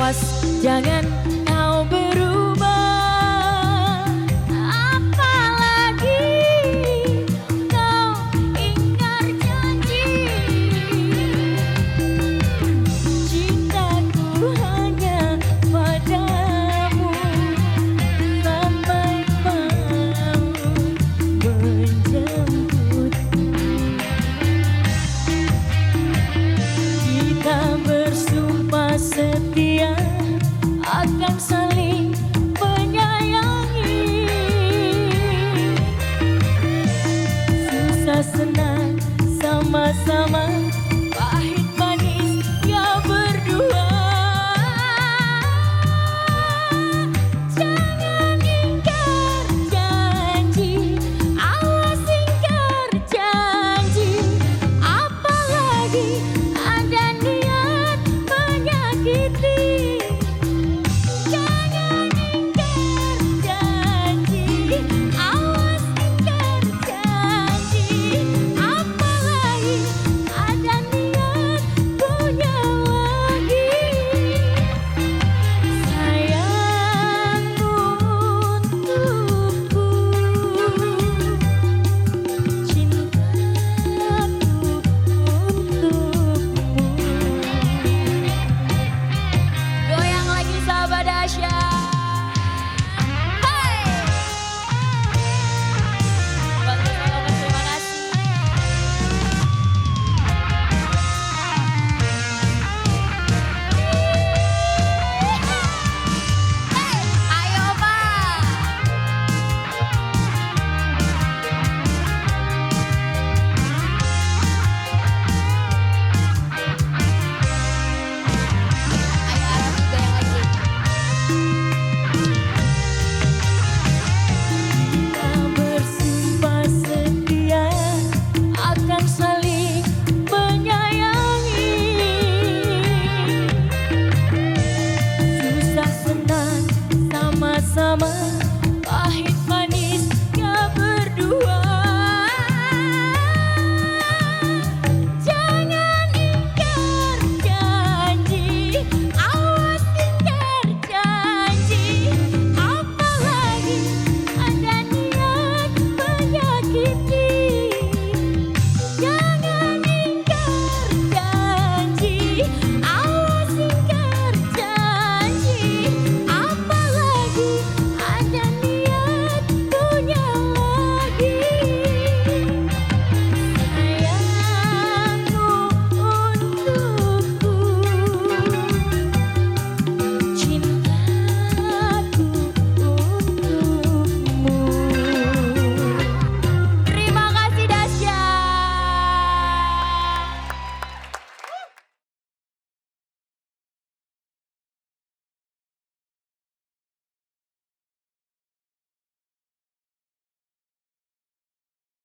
awas jangan 们 i'm mama.